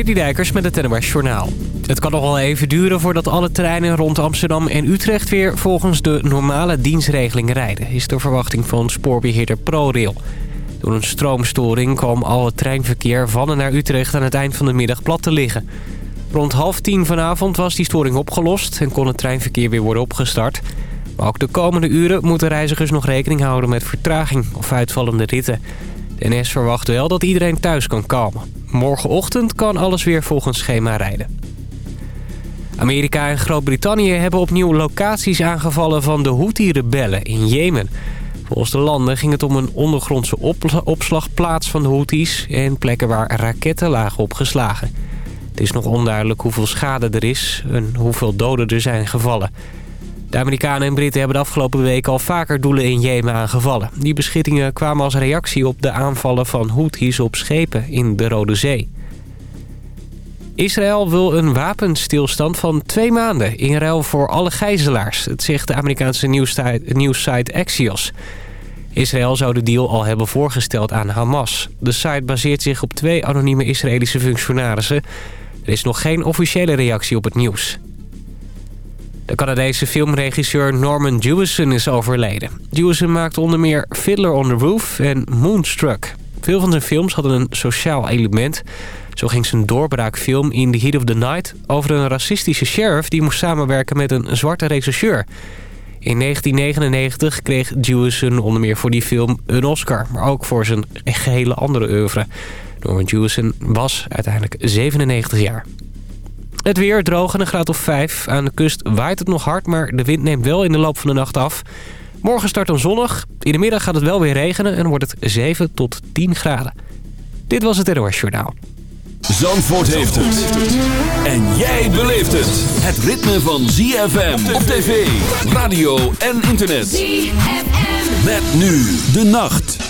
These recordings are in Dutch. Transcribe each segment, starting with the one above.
Citydijkers met het NOS Journaal. Het kan nog wel even duren voordat alle treinen rond Amsterdam en Utrecht weer volgens de normale dienstregeling rijden, is de verwachting van spoorbeheerder ProRail. Door een stroomstoring kwam al het treinverkeer van en naar Utrecht aan het eind van de middag plat te liggen. Rond half tien vanavond was die storing opgelost en kon het treinverkeer weer worden opgestart. Maar ook de komende uren moeten reizigers nog rekening houden met vertraging of uitvallende ritten. NS verwacht wel dat iedereen thuis kan komen. Morgenochtend kan alles weer volgens schema rijden. Amerika en Groot-Brittannië hebben opnieuw locaties aangevallen van de Houthi-rebellen in Jemen. Volgens de landen ging het om een ondergrondse opslagplaats van de Houthis... en plekken waar raketten lagen opgeslagen. Het is nog onduidelijk hoeveel schade er is en hoeveel doden er zijn gevallen. De Amerikanen en Britten hebben de afgelopen weken al vaker doelen in Jemen aangevallen. Die beschittingen kwamen als reactie op de aanvallen van Houthis op schepen in de Rode Zee. Israël wil een wapenstilstand van twee maanden in ruil voor alle gijzelaars. Het zegt de Amerikaanse nieuwssite Axios. Israël zou de deal al hebben voorgesteld aan Hamas. De site baseert zich op twee anonieme Israëlische functionarissen. Er is nog geen officiële reactie op het nieuws. De Canadese filmregisseur Norman Jewison is overleden. Jewison maakte onder meer Fiddler on the Roof en Moonstruck. Veel van zijn films hadden een sociaal element. Zo ging zijn doorbraakfilm In the Heat of the Night... over een racistische sheriff die moest samenwerken met een zwarte regisseur. In 1999 kreeg Jewison onder meer voor die film een Oscar... maar ook voor zijn gehele andere oeuvre. Norman Jewison was uiteindelijk 97 jaar. Het weer droog en een graad of 5. Aan de kust waait het nog hard, maar de wind neemt wel in de loop van de nacht af. Morgen start dan zonnig. In de middag gaat het wel weer regenen en wordt het 7 tot 10 graden. Dit was het NOS Journaal. Zandvoort heeft het. En jij beleeft het. Het ritme van ZFM op tv, radio en internet. ZFM. Met nu de nacht.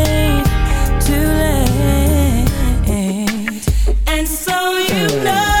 you know.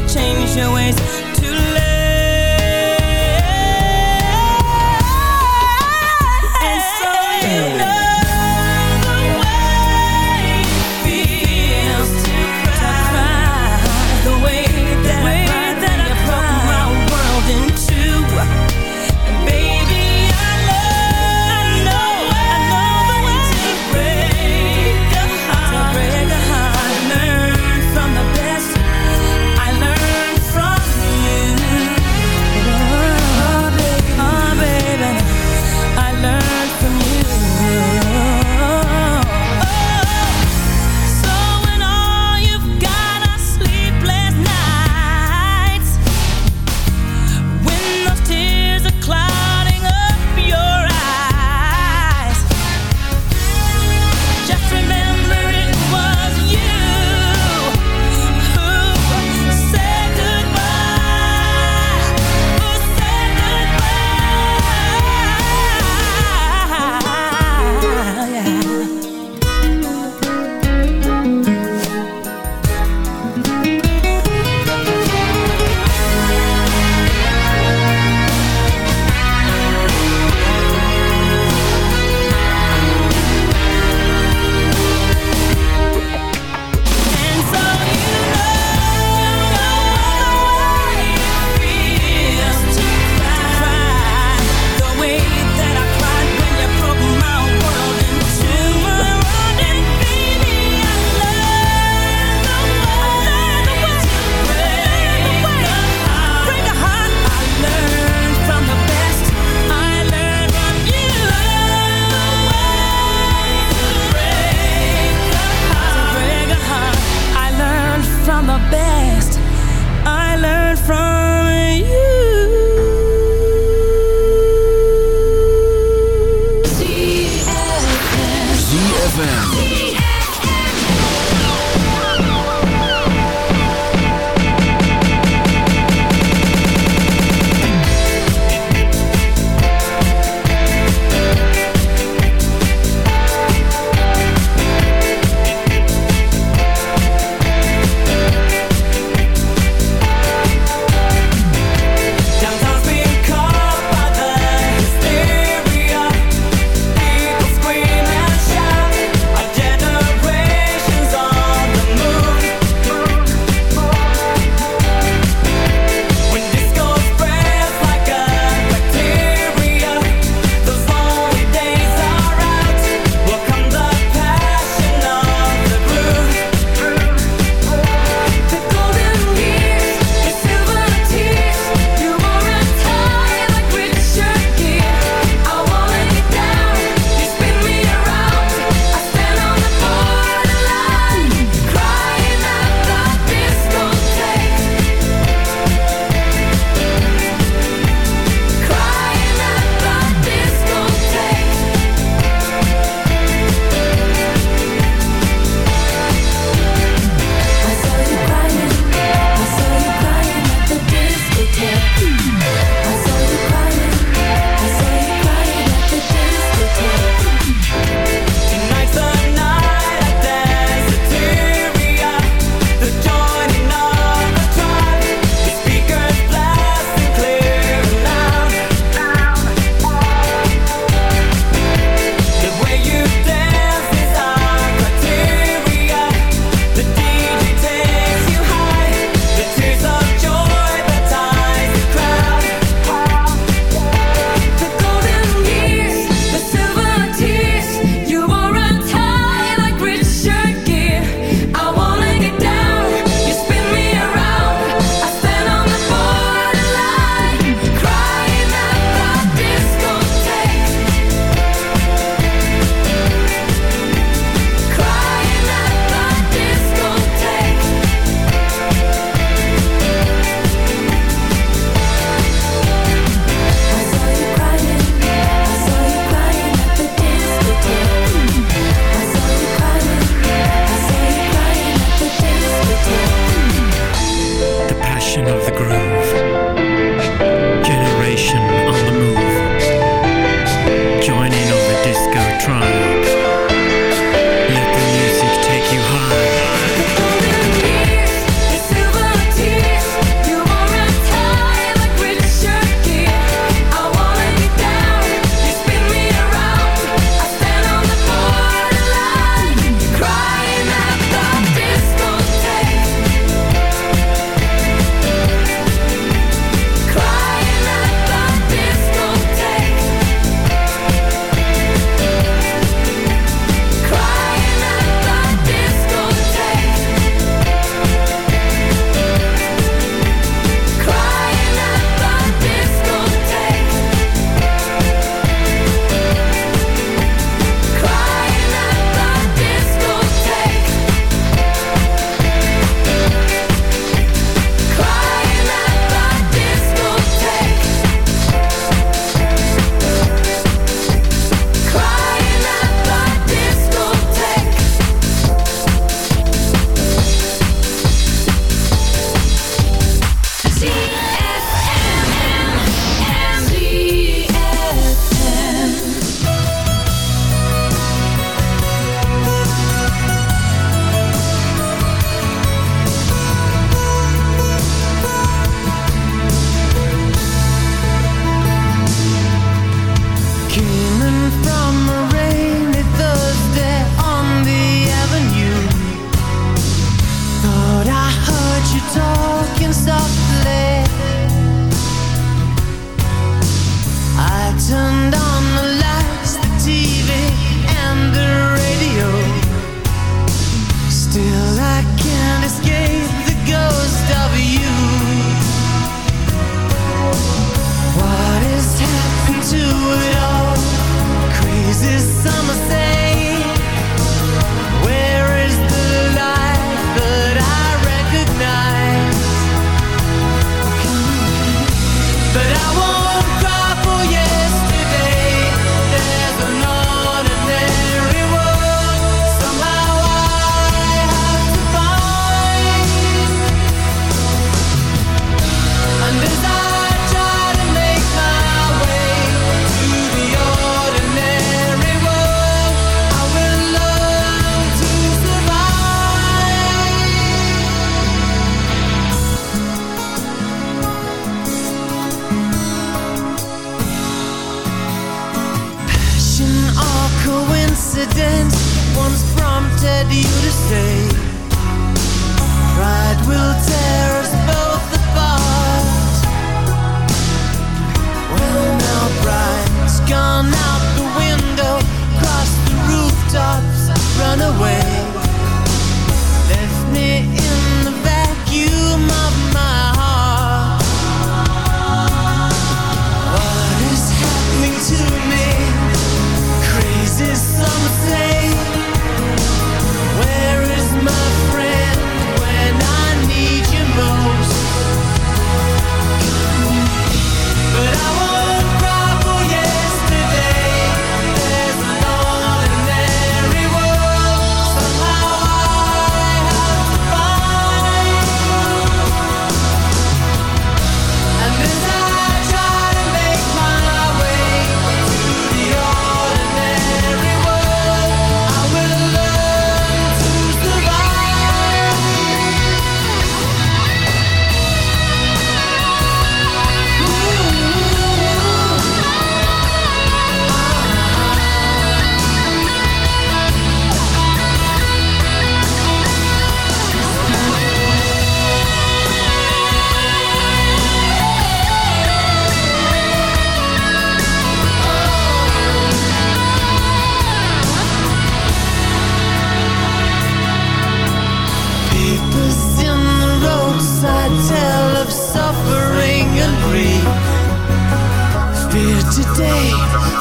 to change your ways.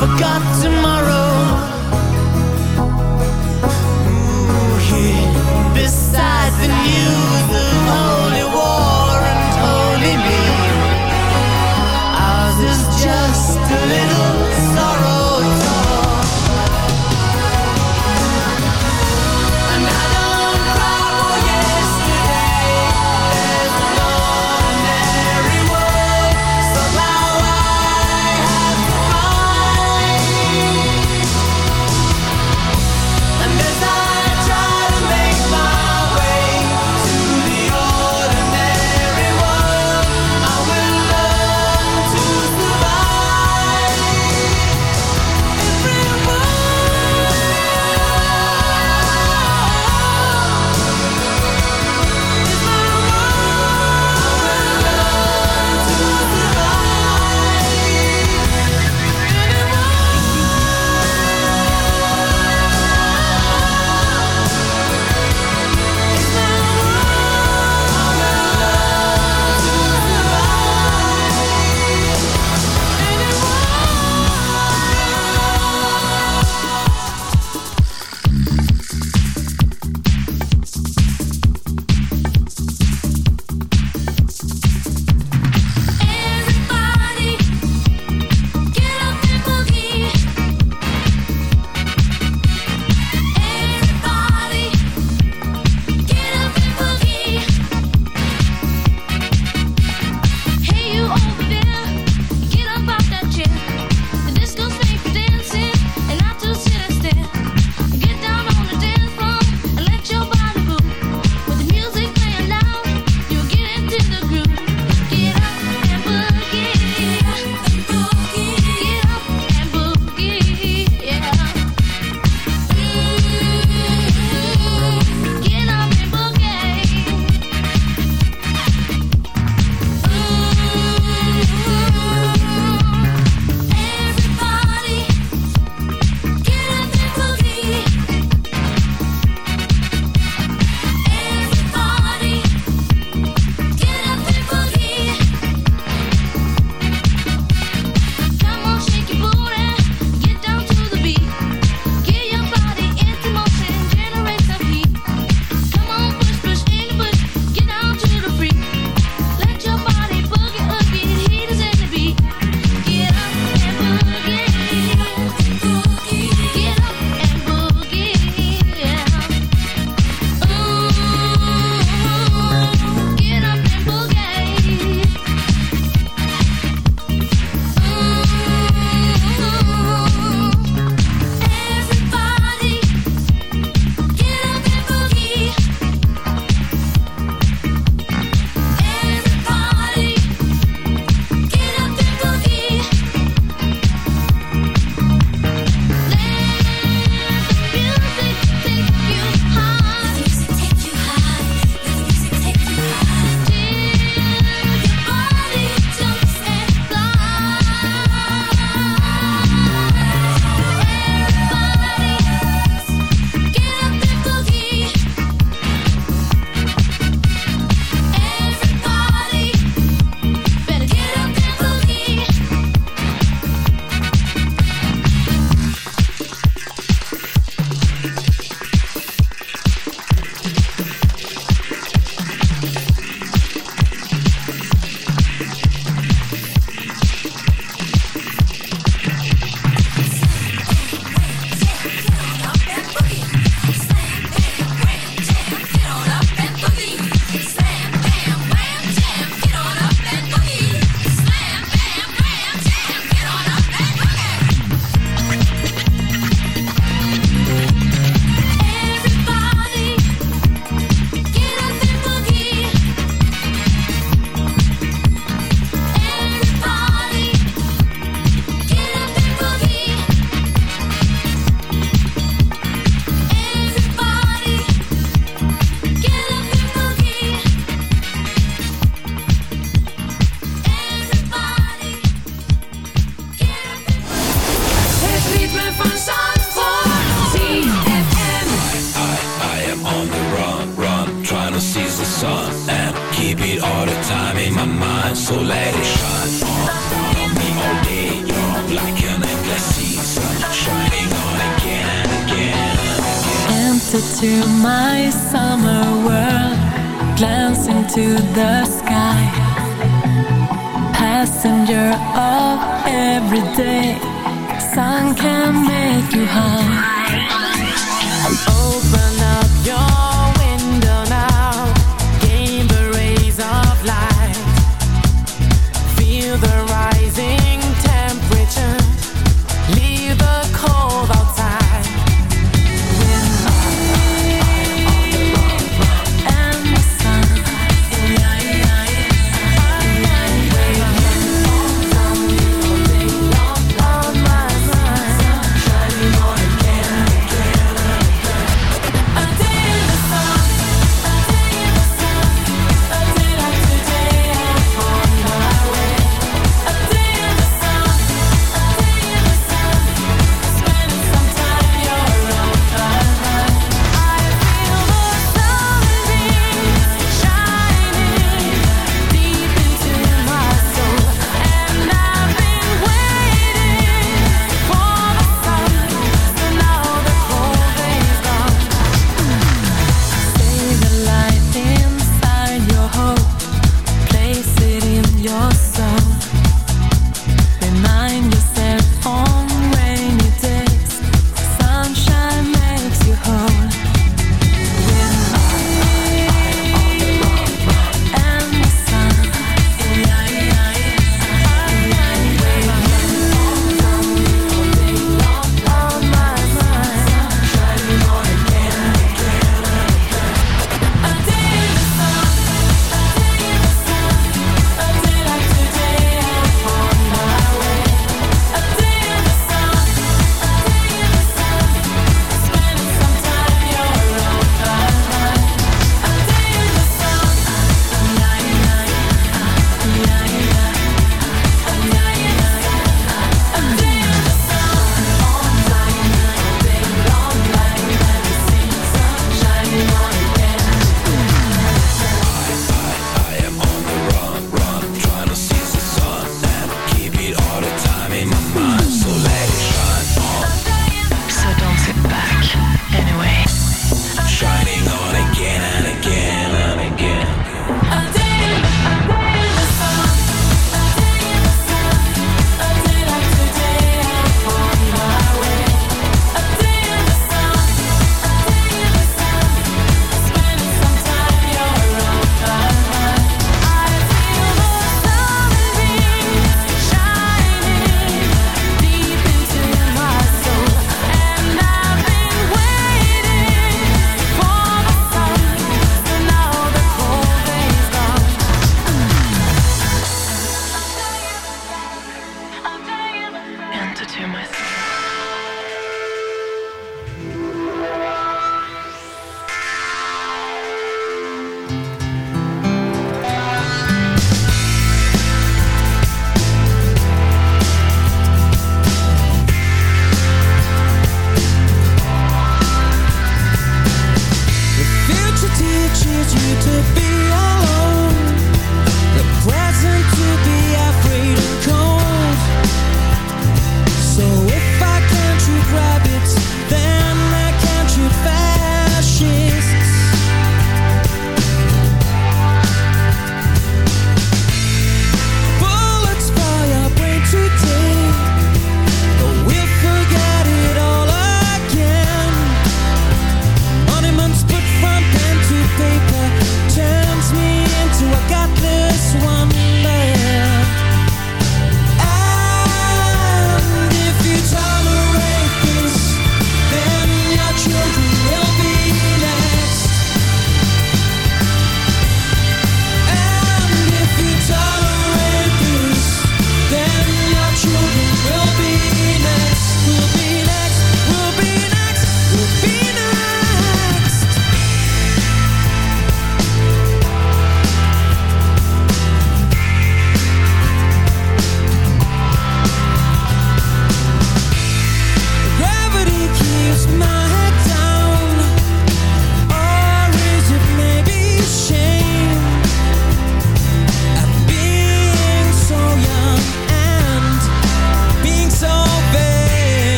forgot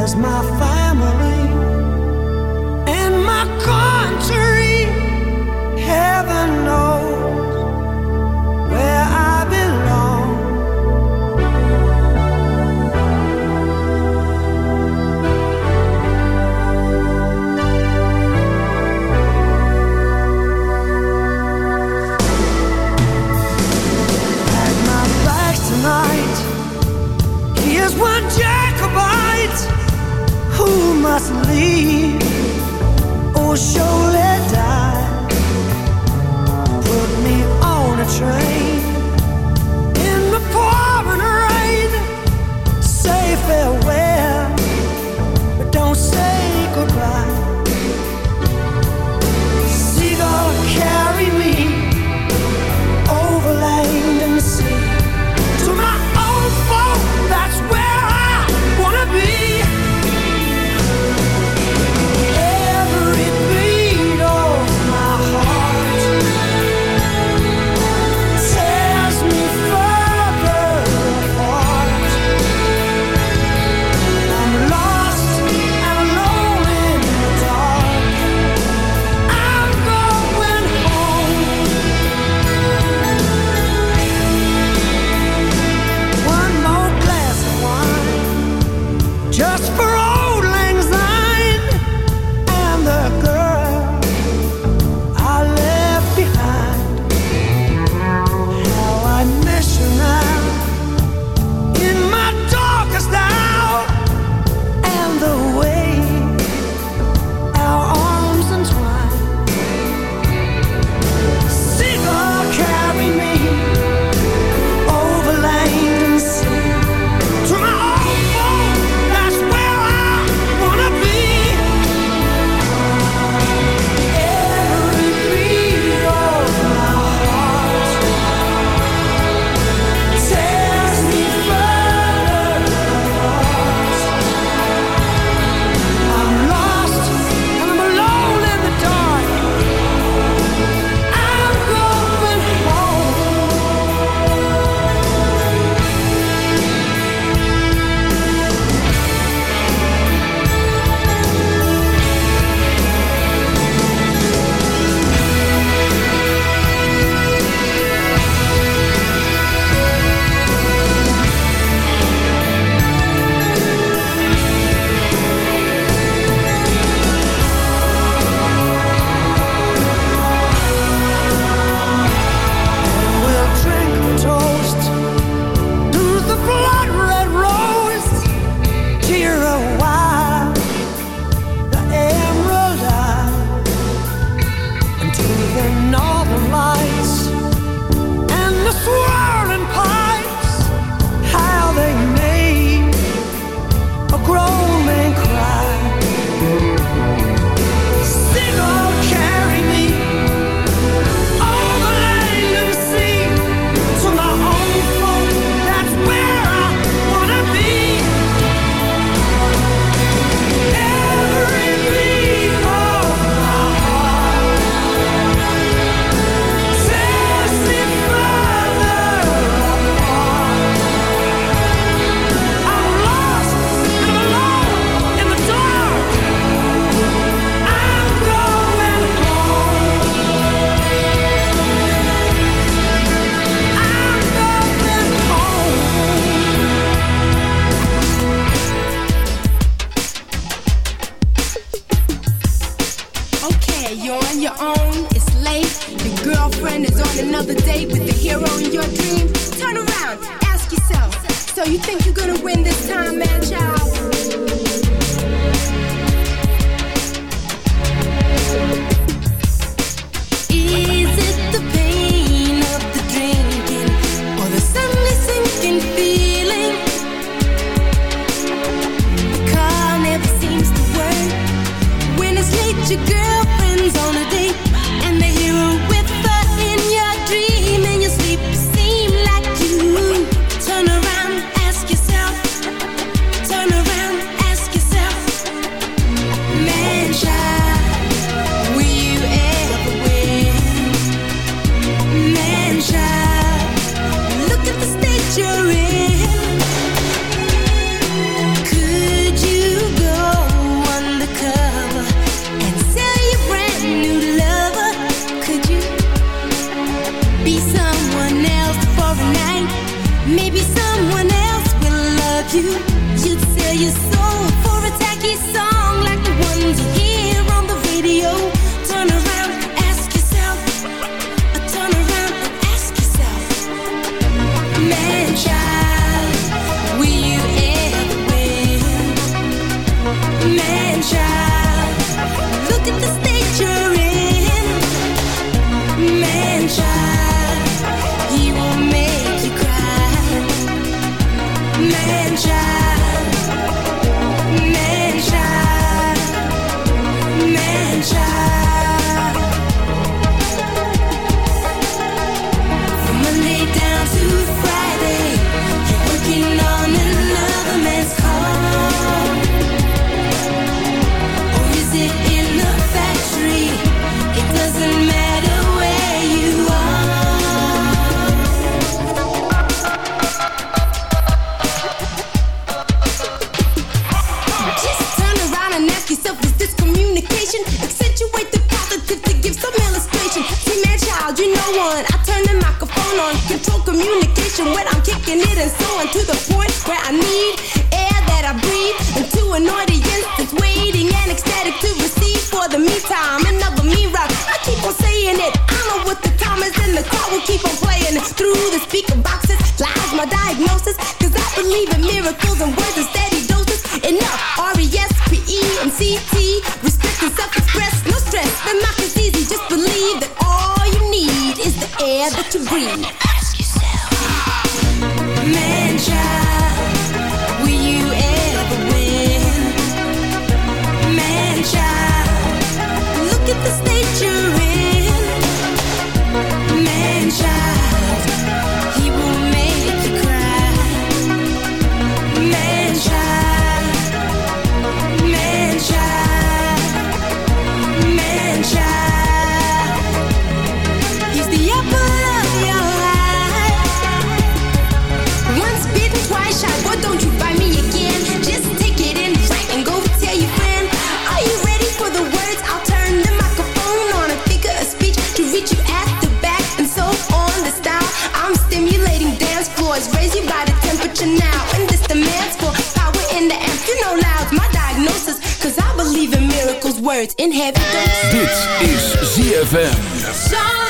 Where's my family? Must leave. Or surely in heavy. Dit is ZFM.